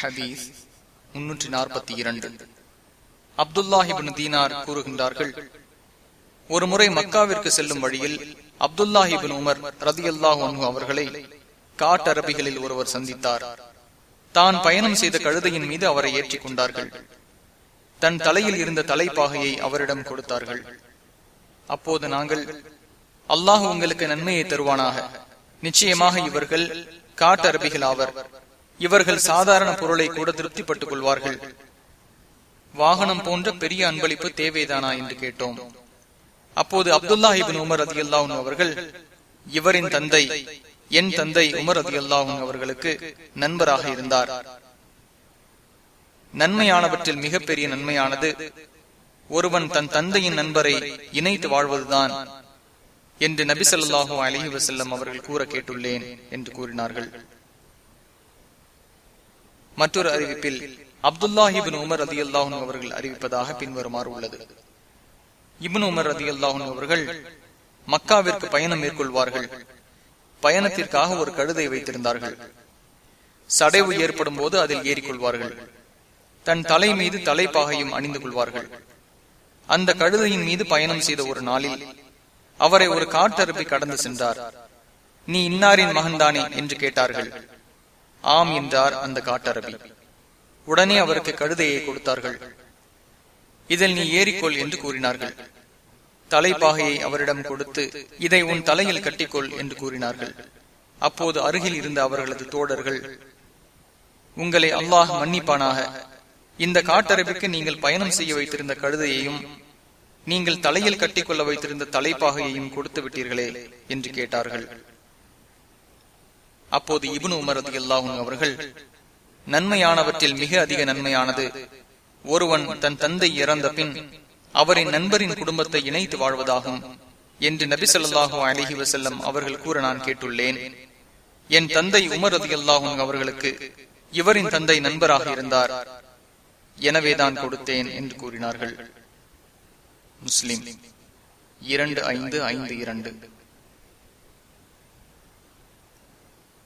ஹதீஸ் முன்னூற்றி நாற்பத்தி இரண்டு அப்துல்லாஹிபின் தீனார் கூறுகின்றார்கள் ஒரு முறை மக்காவிற்கு செல்லும் வழியில் அப்துல்லாஹிபின் உமர் ரதி அல்லாஹ் அவர்களை காட்டரபிகளில் ஒருவர் சந்தித்தார். தான் பயணம் செய்த கழுதையின் மீது அவரை ஏற்றிக் கொண்டார்கள். தன் தலையில் இருந்த தலைப்பாகையை அவரிடம் கொடுத்தார்கள். அப்போது நாங்கள் அல்லாஹ் உங்களுக்கு நன்மையை தருவானாக. நிச்சயமாக இவர்கள் காட்டரபிகள் ஆவர் இவர்கள் சாதாரண பொருளை கூட திருப்திப்பட்டுக் கொள்வார்கள் வாகனம் போன்ற பெரிய அன்பளிப்பு தேவைதானா என்று கேட்டோம். அப்போது அப்துல்லா இபின் உமர் அதி அல்லாஹன் அவர்கள் இவரின் தந்தை என் தந்தை உமர் அதி அல்லாஹன் அவர்களுக்கு நண்பராக இருந்தார். நன்மையானவற்றில் மிகப்பெரிய நன்மையானது ஒருவன் தன் தந்தையின் நண்பரை இணைத்து வாழ்வதுதான் என்று நபி சொல்லாஹு அலஹி வசல்லம் அவர்கள் கூற கேட்டுள்ளேன் என்று கூறினார்கள். மற்றொரு அறிவிப்பில் அப்துல்லாஹிபின் உமர் அதி அல்லாஹன் அவர்கள் அறிவிப்பதாக பின்வருமாறு உள்ளது. இபின் உமர் அதி அல்லாஹன் அவர்கள் மக்காவிற்கு பயணம் மேற்கொள்வார்கள். பயணத்திற்காக ஒரு கழுதை வைத்திருந்தார்கள். சடைவு ஏற்படும் போது அதில் ஏறிக்கொள்வார்கள். தன் தலை மீது தலைப்பாகையும் அணிந்து கொள்வார்கள். அந்த கழுதையின் மீது பயணம் செய்த ஒரு நாளில் அவரை ஒரு காட்டறுப்பை கடந்து சென்றார். நீ இன்னாரின் மகன்தானே? என்று கேட்டார்கள். ஆம் என்றார் அந்த காட்டரபி. உடனே அவருக்கு கழுதையை கொடுத்தார்கள். இதில் நீ ஏறிக்கொள் என்று கூறினார்கள். தலைப்பாகையை அவரிடம் கொடுத்து இதை உன் தலையில் கட்டிக்கொள் என்று கூறினார்கள். அப்போது அருகில் இருந்த அவர்களது தோழர்கள் உங்களை அல்லாஹ் மன்னிப்பானாக. இந்த காட்டரபிற்கு நீங்கள் பயணம் செய்ய வைத்திருந்த கழுதையையும் நீங்கள் தலையில் கட்டிக்கொள்ள வைத்திருந்த தலைப்பாகையையும் கொடுத்து விட்டீர்களே என்று கேட்டார்கள். அப்போது இபுன் உமரது எல்லாகும் அவர்கள் நன்மையானவற்றில் மிக அதிக நன்மையானது ஒருவன் தன் தந்தை இறந்த பின் அவரின் நண்பரின் குடும்பத்தை இணைத்து வாழ்வதாகும் என்று நபி சொல்லாஹு அலஹி வசல்லம் அவர்கள் கூற நான் கேட்டுள்ளேன். என் தந்தை உமர் அதி அல்லாஹும் அவர்களுக்கு இவரின் தந்தை நண்பராக இருந்தார். எனவேதான் கொடுத்தேன் என்று கூறினார்கள். முஸ்லிம் இரண்டு ஐந்து ஐந்து இரண்டு.